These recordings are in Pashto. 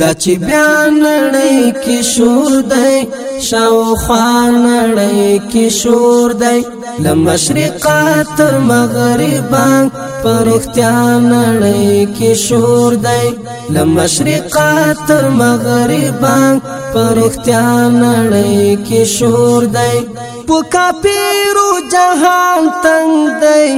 دا چې بیا نړۍ کې شور دی شاوخوا نړۍ کې شور دی له مشرقه تر مغربه پرختیا نړۍ کې شور دی له مشرقه تر مغربه پرختیا نړۍ کې شور دی په کاپیرو جهان تنگ دی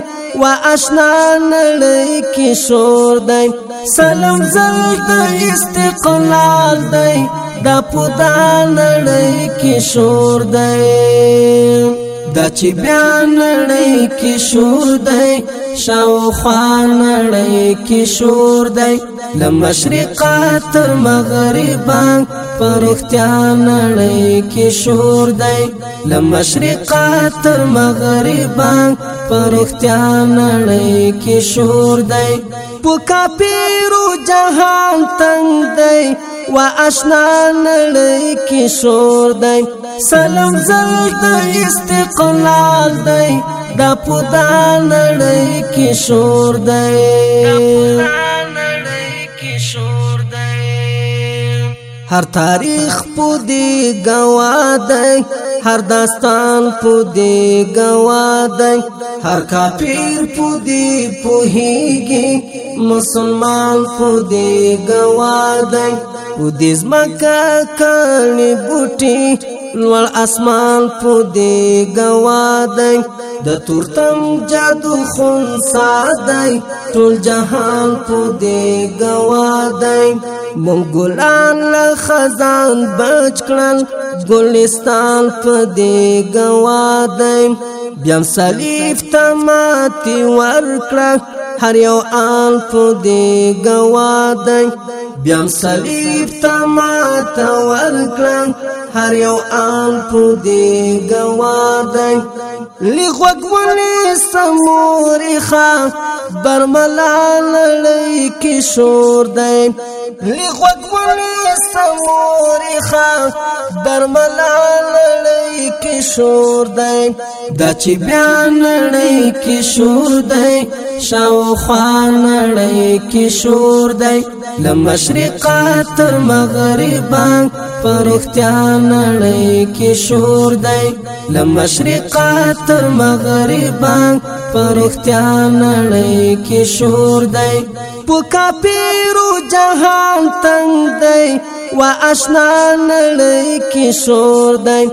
وا آشنا نړۍ کې شور دی سلام زل د استقلال دی د پودا نړۍ کې شور دی دا چې بیا نړۍ کې شور دی شاوخوا نړۍ کې شور دی د مشرقه تر مغربه پرختیا نړۍ کې شور دی د مشرقه تر مغربه پرختیا نړۍ کې شور دی په کافیرو جهان تنگ دی و آشنا نړۍ کې شور دی سلام زل د استقلال دی د پودا نړۍ کې شور دی هر تاریخ په دې گواه دی هر داستان په دې گواډي هر کافر په دې پوهیږي مسلمان په دې گواډي په دې زمکه کړي بوټي لوړ اسمان په دې گواډي د تورتم جادو خون ساده ټول جهان په دې گواډي مون ګلان له خزان بچ کړل ګلستان په دې گوادم بیا صلیب تماتي ور کړ هر یو آل په دې گوادم بیا صلیب تمات ور کړ هر یو آل په دې گوادم لغوګ ولې سموري ښا برملا لړۍ کې شور دی لغوګ ولې سموري ښا برملا لړۍ کې شور دی د چې بیا لړۍ کې شور دی شاو خان لړۍ کې شور دی د مشرقا تر مغربا پرختیا نړۍ کې شور دی د مشرقا تر مغربان پر اختیار نړۍ کې شور دی په کاپیرو جهان تنگ دی و آشنا نړۍ کې شور دی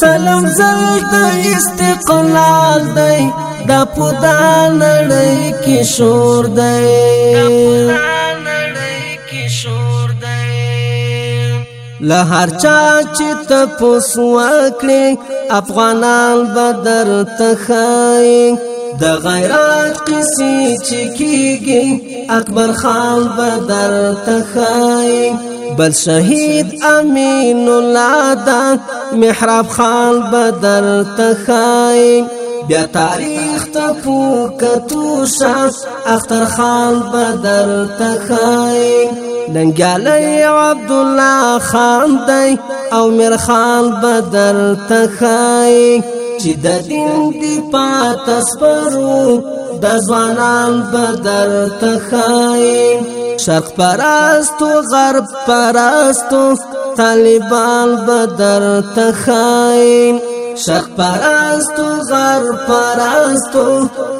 سلام زل د استقلال دی د پودا نړۍ کې شور دی له هر چا چې ته پوس وکړې افغانان به درته ښایي د غیرات قصې چې کېږي اکبر خان به درته ښایي بل شهید امین الله دا محراب خان به درته ښایي بیا تاریخ ته پو کتو شاس اختر خان بدر تخای ننګالی عبد الله خان دی او میر خان بدر تخای چې د دین دی پاتس پرو د ځوانان بدر تخای شرق پرستو غرب پرستو طالبان بدر تخای شخ پرستو غر پرستو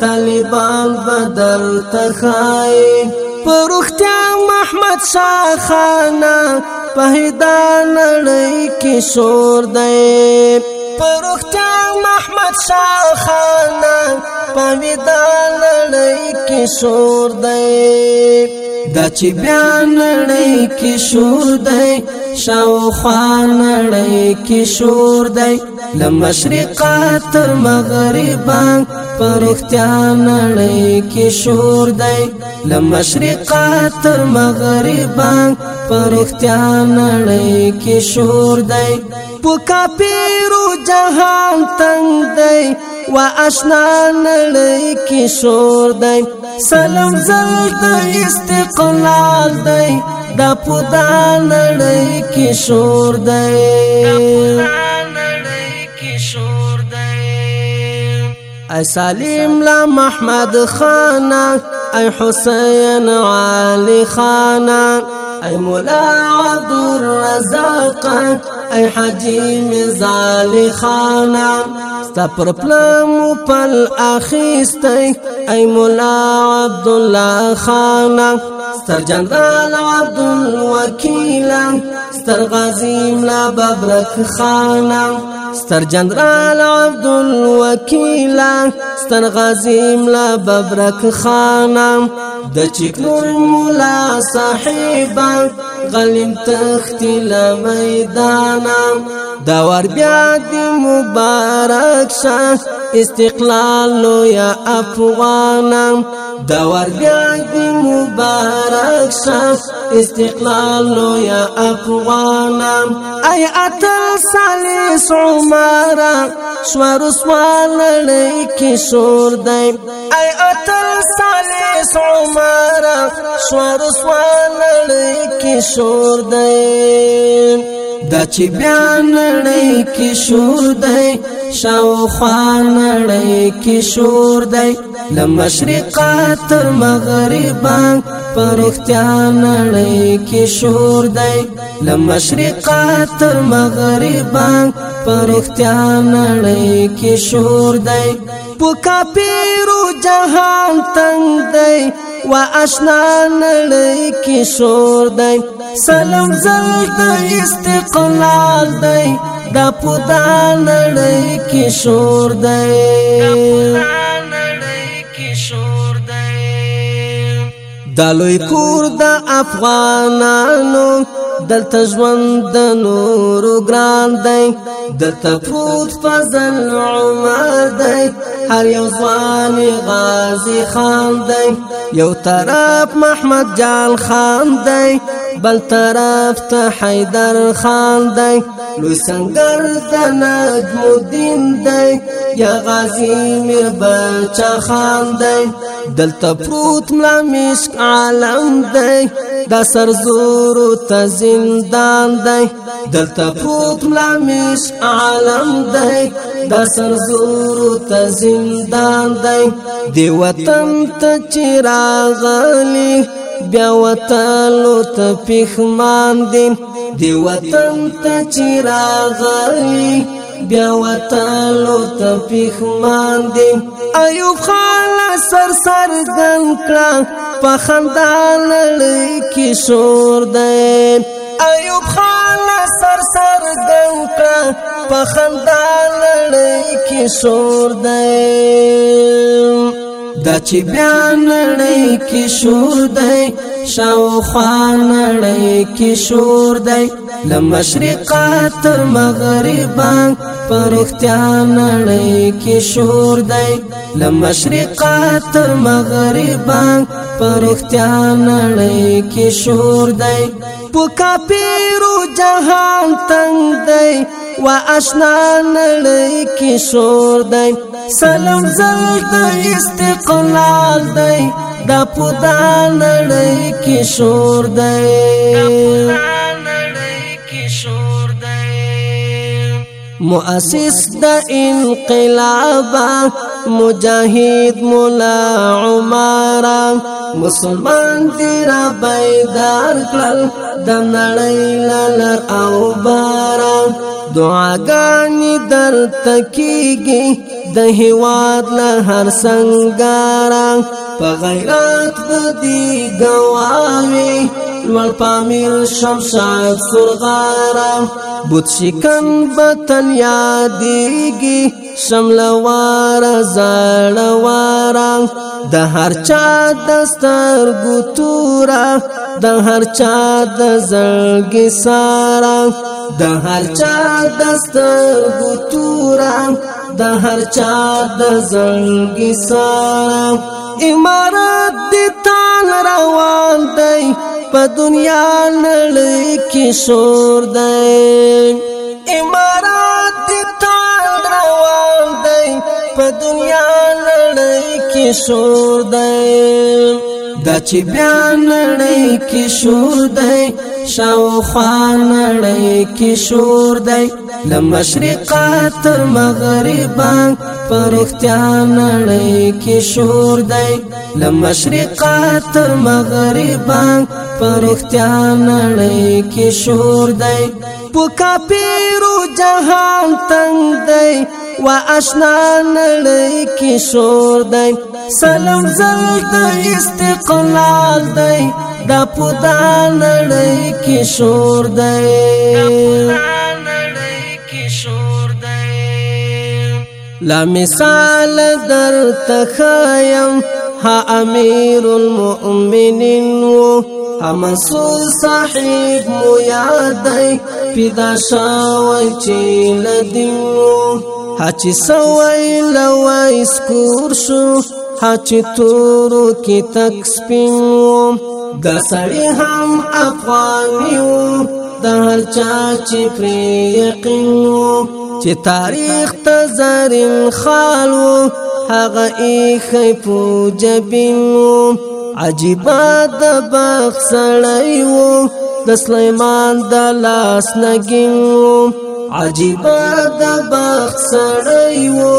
طالبان بدل تخای پروختیا محمد شاه خانه په هدانړی کې شور دی پروختیا محمد شاه خانه پویدا لړۍ کې شور دی دا چې بیا نړۍ کې شور دی شاوخوا نړۍ کې شور دی له مشرقا تر مغربا پرختیا نړۍ کې شور دی له مشرقا تر مغربا پرختیا نړۍ کې شور دی په کاپیرو جهان تنگ دی و آشنا نړۍ کې شور دی سلام زل د استقلال دی د پودا نړۍ کې شور دی ای سالم لا محمد خان ای حسین علی خان ای مولا عبد الرزاق ای حجی مزال خان ستا پر پلم پل اخیستی ای مولا عبد الله خان ستر جنرال عبد الوکیل ستر غازی ملا ببرک خان ستر جنرال عبد الوکیل ستر غازی ملا ببرک خان د چکنون مولا صاحبان غلیم تختی لمیدانم داور بیا دی مبارک شاه استقلال لویا افغانم دور بیا دی مبارک صف استقلال لو یا افغانم ای اتل سالیس عمارا شور سوال لکی شور دی ای اتل سالیس عمارا شور سوال لکی شور دی دا چې بیا نړۍ کې شور دی شاوخوا نړۍ کې شور دی له مشرقه تر مغربه پر اختیار نړۍ کې شور دی له مشرقه تر مغربه پر اختیار نړۍ کې شور دی په کاپیرو جهان تنگ دی وا آشنا نړۍ کې شور دی سلام زل د استقلال دی د پودا نړۍ کې شور دی د لوی کور د افغانانو دلته ژوند د نورو ګران دی د تفروت فضل عمر دی هر یو ځوان غازی خان دی یو طرف محمد جان خان دی بل طرف ته حیدر خان دی لوی سنگر د نجم الدین دی یا غازی میر بچا خان دی دلته پروت ملا مشک عالم دی دا سر زورو ته زندان دی دلته پروت ملا مشک عالم دی دا سر زورو ته زندان دی دی وطن ته چراغلی بیا وتلو ته پخمان دي دی وطن ته چراغلی بیا وتلو ته پخمان دي ایوب خان سر سر دن کړه په خندان لکی شور دی ایوب خان سر سر دن کړه په خندان لکی شور دی دا چې بیا نړۍ کې شور دی شاوخوا نړۍ کې شور دی له مشرقه تر مغربه پرختیا نړۍ کې شور دی له مشرقه تر مغربه پرختیا نړۍ کې شور دی په کاپیرو جهان تنگ دی وا آشنا نړۍ کې شور دی سلام زل د استقلال دی دا پودا نړۍ کې شور دی مؤسس د انقلاب مجاهد مولا عمر مسلمان دی را بیدار کړل د نړۍ لار او بارا دعاګانې درته کیږي د هیواد له هر سنگارا په غیرت بدی گواوی لوړ پامیر شمشاد سرغارا بوت شکن بتل یادیږي شملوار زړوارا د هر چا دستر ګتورا د هر چا د زړګي سارا د هر چا دستر ګتورا د هر چا د زړګي سره امارات دې تان روان دی په دنیا نړۍ کې شور دی امارات دې تان روان دی په دنیا نړۍ کې شور دی دا چې بیا نړۍ کې شور دی شاو خان نړۍ کې شور دی لمشرقات تر مغربان پر اختیار نړۍ کې شور دی لمشرقات تر مغربان پر اختیار نړۍ کې شور دی په کاپیرو جهان تنگ دی و آشنا نړۍ کې شور دی سلام زل د استقلال دی دا په دا نړۍ کې شور دی لا مثال در تخایم ها امیر المؤمنین و ها منصور صاحب مو یادی پیدا شاوی چی لدین و ها چی سوی لوی سکور شو ها چی تورو کی تک سپین و دا سڑی هم افغانی و دا هر چا چی پری یقین و چې تاریخ ته زرین خالو هغه ایخی پوجبینو عجیبا د بخ سړی وو د سلیمان د لاس نګینو عجیبا د بخ سړی وو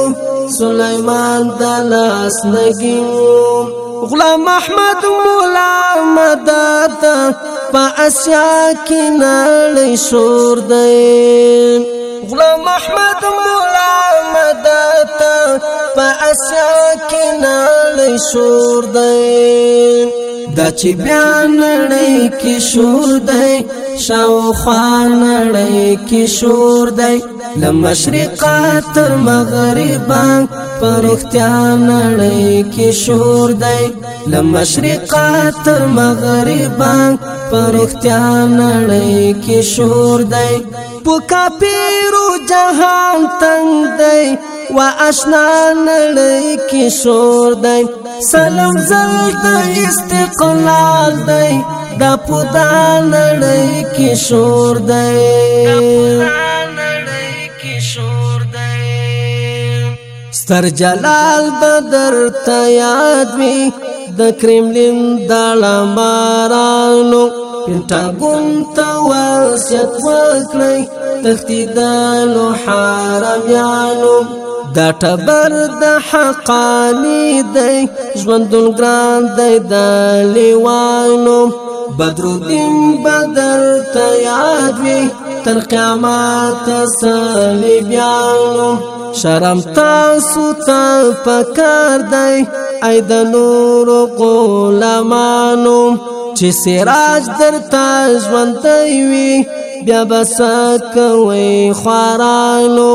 سلیمان د لاس نګینو غلام احمد مولا مدد په اسیا کې نړۍ شور دی له محمد مولا مدد په اسیا کې نړۍ شور دی دا چې بیا نړۍ کې شور دی شاوخوا نړۍ کې شور دی له مشرقه تر مغربه پرختیا نړۍ کې شور دی له مشرقه تر مغربه پرختیا نړۍ کې شور دی په کاپیرو جهان تنگ دی وا آشنا نړۍ کې شور دی سلام زلت استقلال دی دا پودا نړۍ کې شور دی ستر جلال بدر ته یاد وی د کرملین د لمارانو پینټاګون ته وسیت وکړی تختی د لو حرم یانو دا ټبر د حقانی دی ژوندون ګران دی د لیوانو بدرالدین بدر ته یاد وي تر قیامت صلیبیانو شرم تاسو ته پکار دی ای د نور غلامانو چې سراج درته ژوند دی وي بیا بس کوي خورانو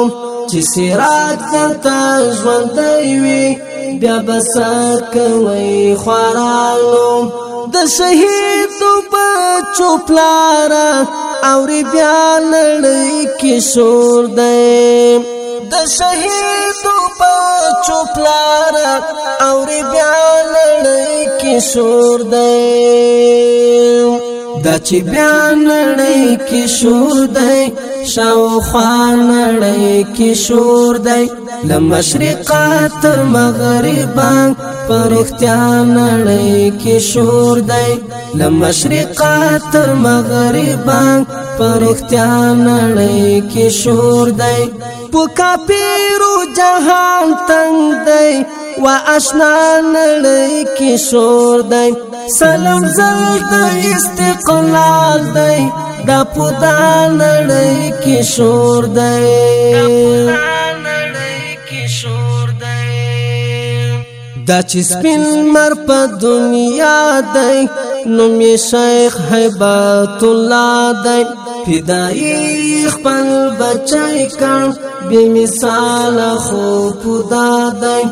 چې سراج درته ژوندی وي بیا بس کوي خورالو د شهید بچو پلار او ری بیا لړۍ کې شور دی د شهید بچو پلار او ری بیا لړۍ کې شور دی دا چې بیا لړۍ کې شور دی شاوخوا نړۍ کې شور دی له مشرقه تر مغربه پرختیا نړۍ کې شور دی له مشرقه تر مغربه پرختیا نړۍ کې شور دی په کاپیرو جهان تنگ دی وا آشنا نړۍ کې شور دی سلام زل د استقلال دی د پودا نړۍ کې شور دی دا چې سپین مر په دنیا دی نوم یې شیخ هیبت الله دی فدایي خپل بچای کړ بی مثال خو خدا دی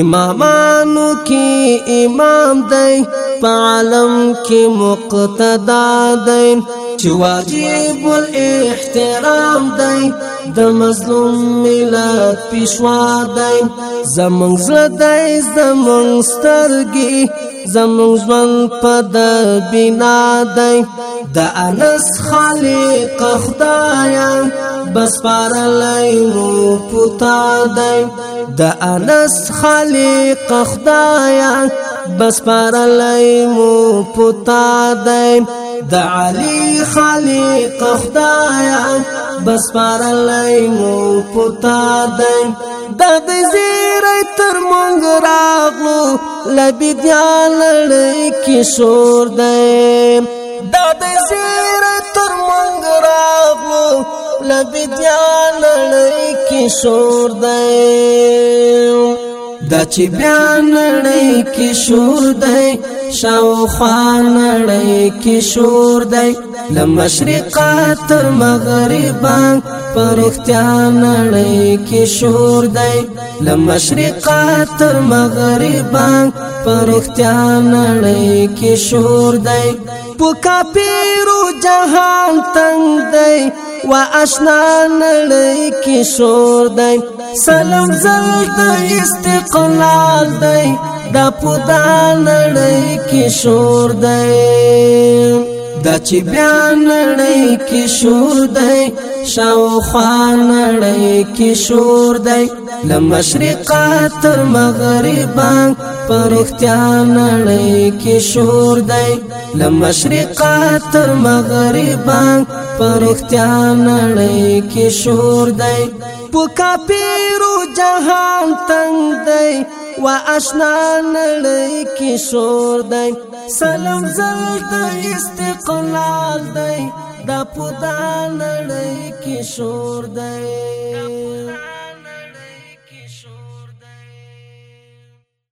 امامانو کی امام دی پالم کی مقتدا دی چې واجب الاحترام دی د مظلوم ملت پښوا دی زمونږ زړه دی زمونږ سترګې زمونږ ژوند په د بنا دی د انس خالق خدایا بس پارلای مو پتا دی د انس خالق خدایا بس پارلای مو پتا دی د علی خالق خدایا بس پارلای مو پتا دی د دې زیرې تر مونږ راغلو لبی دیالړې کې شور دی دا د زیر تر منګ راغلو لبدیا نړۍ کې شور دی دا چې بیا نړۍ کې شور دی شاوخوا نړۍ کې شور دی له مشرقه تر مغربه پرختیا نړۍ کې شور دی له مشرقه تر مغربه پرختیا نړۍ کې شور دی په کاپیرو جهان تنگ دی وا آشنا نړۍ کې شور دی سلام زل د استقلال دی دا پودا نړۍ کې شور دی دا چې بیا نړۍ کې شور دی شاو خان نړۍ کې شور دی لمشرقا تر مغربا پرختیا نړۍ کې شور دی لمشرقا تر مغربا پرختیا نړۍ کې شور دی په کافیرو جهان تنگ دی و آشنا نړۍ کې شور دی سلام زل د استقلال دی د پودا نړۍ کې شور دی